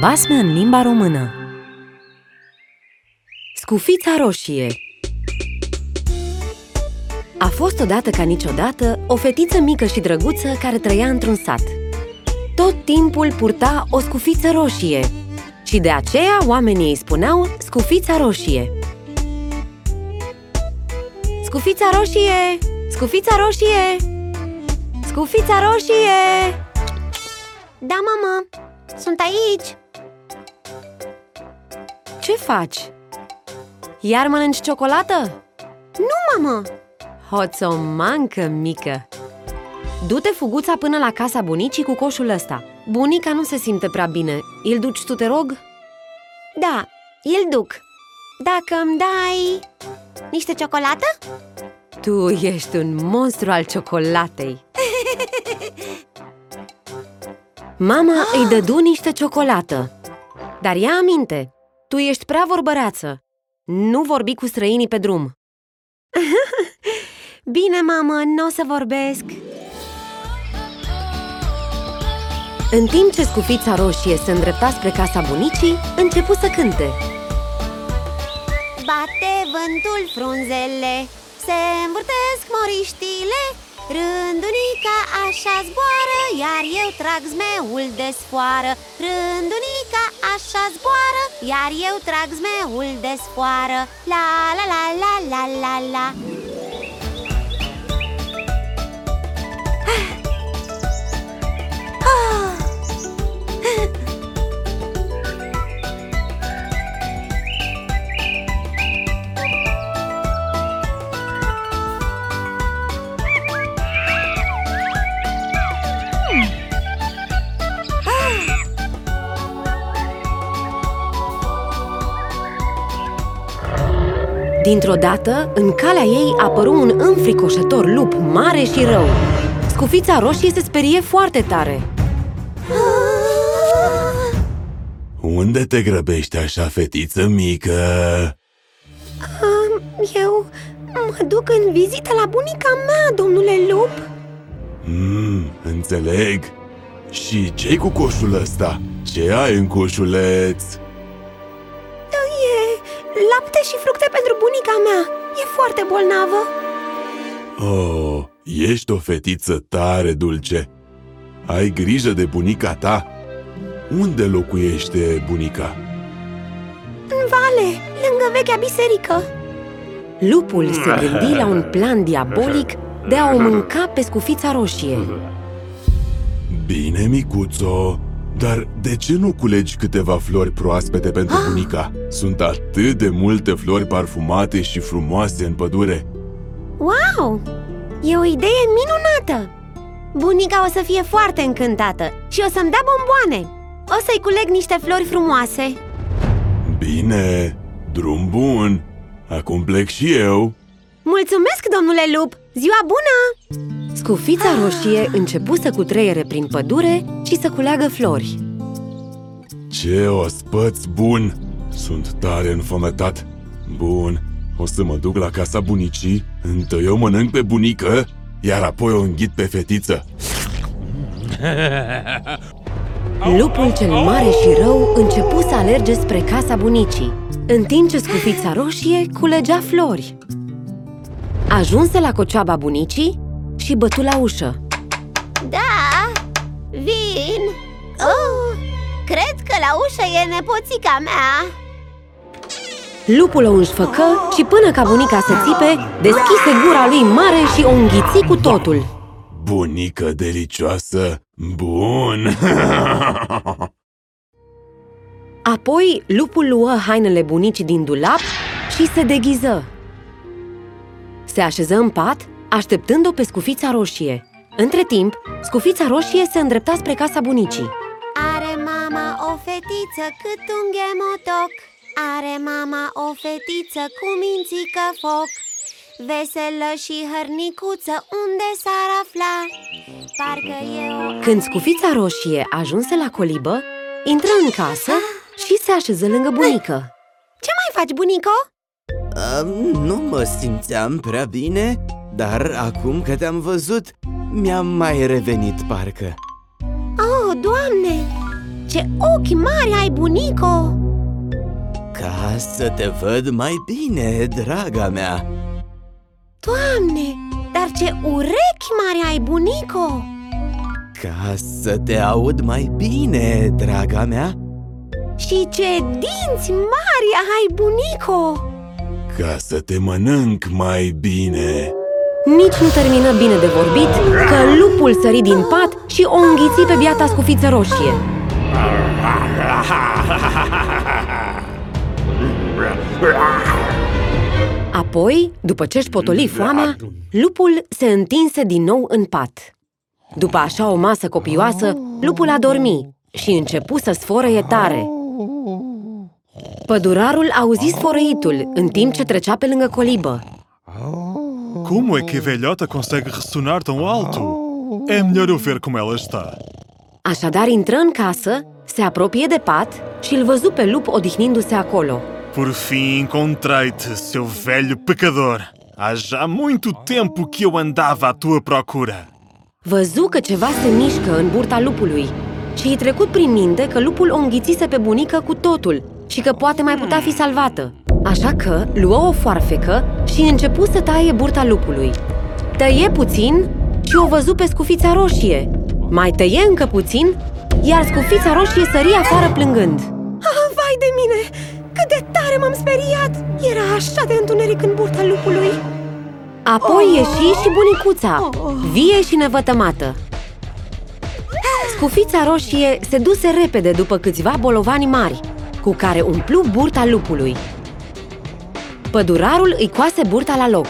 Basme în limba română Scufița roșie A fost odată ca niciodată o fetiță mică și drăguță care trăia într-un sat. Tot timpul purta o scufiță roșie și de aceea oamenii îi spuneau Scufița roșie. Scufița roșie! Scufița roșie! Scufița roșie! Da, mamă, sunt aici Ce faci? Iar mănânci ciocolată? Nu, mamă Hoțomancă mică! Du-te fuguța până la casa bunicii cu coșul ăsta Bunica nu se simte prea bine Îl duci tu, te rog? Da, îl duc Dacă îmi dai niște ciocolată? Tu ești un monstru al ciocolatei Mama îi dădu niște ciocolată Dar ia aminte, tu ești prea vorbăreață. Nu vorbi cu străinii pe drum. Bine, mamă, nu o să vorbesc. În timp ce scufița roșie se îndrepta spre casa bunicii, începu să cânte. Bate vântul frunzele Se învârtesc moriștile Rândunica așa zboară Iar eu trag zmeul de sfoară. Rândunica așa zboară Iar eu trag zmeul de sfoară. La la la la la la la Dintr-o dată, în calea ei apăru un înfricoșător lup mare și rău Scufița roșie se sperie foarte tare Unde te grăbești așa, fetiță mică? um, Eu mă duc în vizită la bunica mea, domnule lup Hmm, înțeleg Și ce cu coșul ăsta? Ce ai în coșuleț? E lapte și fructe pentru bunica mea E foarte bolnavă. Oh, ești o fetiță tare dulce. Ai grijă de bunica ta? Unde locuiește bunica? În vale, lângă vechea biserică. Lupul se gândi la un plan diabolic de a o mânca pe scufița roșie. Bine, micuțo, dar de ce nu culegi câteva flori proaspete pentru bunica? Sunt atât de multe flori parfumate și frumoase în pădure Wow! E o idee minunată! Bunica o să fie foarte încântată și o să-mi dea bomboane O să-i culeg niște flori frumoase Bine, drum bun Acum plec și eu Mulțumesc, domnule lup! Ziua bună! Scufița roșie începu să cutreiere prin pădure și să culeagă flori. Ce ospăț bun! Sunt tare înfometat. Bun, o să mă duc la casa bunicii Întâi o mănânc pe bunică Iar apoi o înghit pe fetiță. Lupul cel mare și rău începu să alerge spre casa bunicii. În timp ce scufița roșie culegea flori. Ajunse la cocioaba bunicii și bătu la ușă Da, vin! Oh, cred că la ușă e nepoțica mea Lupul o înșfăcă și până ca bunica să țipe, deschise gura lui mare și o înghiți cu totul Bunică delicioasă! Bun! Apoi lupul luă hainele bunicii din dulap și se deghiză Se așeză în pat, așteptând-o pe scufița roșie. Între timp, scufița roșie se îndrepta spre casa bunicii. Are mama o fetiță cât un ghemotoc Are mama o fetiță cu mințică foc. Veselă și hărnicuță unde s-ar afla. Parcă e o... Când scufița roșie ajunse la colibă, intră în casă și se așeză lângă bunică. Ce mai faci, bunico? Um, nu mă simțeam prea bine, dar acum că te-am văzut, mi-am mai revenit parcă Oh, doamne! Ce ochi mari ai, bunico! Ca să te văd mai bine, draga mea Doamne, dar ce urechi mari ai, bunico! Ca să te aud mai bine, draga mea Și ce dinți mari ai, bunico! Ca să te mănânc mai bine Nici nu termină bine de vorbit că lupul sări din pat și o înghiți pe biata scufiță roșie. Apoi, după ce își potoli foamea, lupul se întinse din nou în pat. După așa o masă copioasă, lupul a dormit și începu să sfărăie tare. Pădurarul auzi sfărăitul în timp ce trecea pe lângă colibă. Como é que a velhota consegue ressonar tão alto? É melhor eu ver como ela está. Așadar intră în casă, se apropie de pat și îl văzu pe lup odihnindu-se acolo. Por fim encontrei-te, seu velho pecador. Há já muito tempo que eu andava à tua procura. Văzu că ceva se mișcă în burta lupului și îi trecut prin minte că lupul o înghițise pe bunică cu totul și că poate mai putea fi salvată. Așa că luă o foarfecă și începu să taie burta lupului. Tăie puțin și o văzu pe scufița roșie. Mai tăie încă puțin, iar scufița roșie sări afară plângând. Ah, vai de mine! Cât de tare m-am speriat! Era așa de întuneric în burta lupului! Apoi ieși și bunicuța, vie și nevătămată. Scufița roșie se duse repede după câțiva bolovani mari, cu care umplu burta lupului. Pădurarul îi coase burta la loc.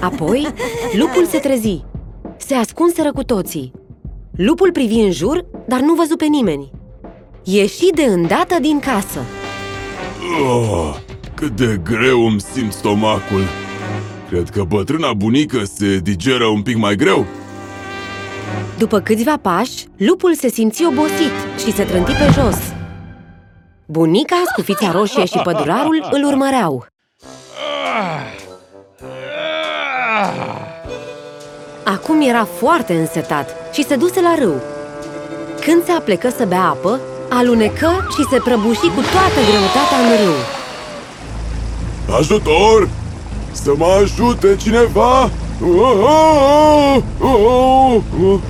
Apoi, lupul se trezi. Se ascunseră cu toții. Lupul privi în jur, dar nu văzu pe nimeni. Ieși de îndată din casă. oh, Cât de greu îmi simt stomacul Cred că bătrâna bunică se digeră un pic mai greu După câțiva pași, lupul se simți obosit și se trânti pe jos. Bunica, scufița roșie și pădurarul îl urmăreau. Acum era foarte însetat și se duse la râu. Când se aplecă să bea apă, alunecă și se prăbuși cu toată greutatea în râu. Ajutor! Să mă ajute cineva! Oh, oh, oh, oh.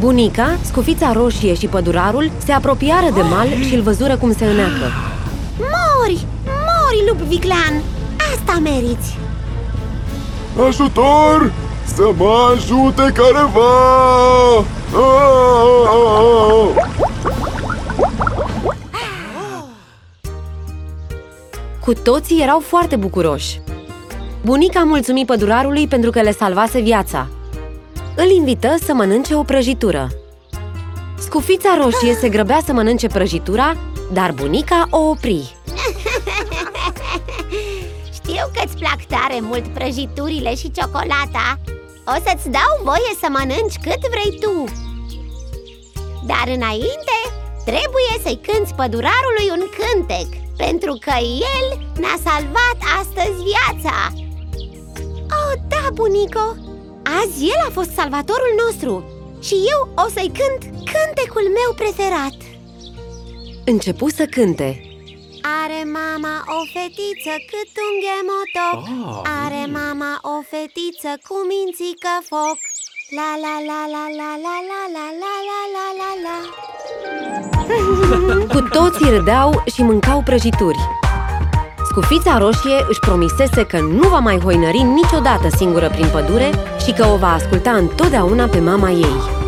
Bunica, scufița roșie și pădurarul se apropiară de mal și îl văzură cum se îneacă. Mori! Mori, lup viclean! Asta meriți! Ajutor! Să mă ajute careva! Ah, ah, ah. Cu toții erau foarte bucuroși. Bunica mulțumi pădurarului pentru că le salvase viața. Îl invită să mănânce o prăjitură. Scufița roșie se grăbea să mănânce prăjitura, dar bunica o opri. Știu că-ți plac tare mult prăjiturile și ciocolata O să-ți dau voie să mănânci cât vrei tu Dar înainte, trebuie să-i cânți pădurarului un cântec Pentru că el ne-a salvat astăzi viața Oh, da, bunico! Azi el a fost salvatorul nostru Și eu o să-i cânt cântecul meu preferat Începu să cânte. Are mama o fetiță cât un ghemotoc Are mama o fetiță cu mințică foc La la la la la la la la la la la la la Cu toții râdeau și mâncau prăjituri. Scufița roșie își promisese că nu va mai hoinări niciodată singură prin pădure și că o va asculta întotdeauna pe mama ei.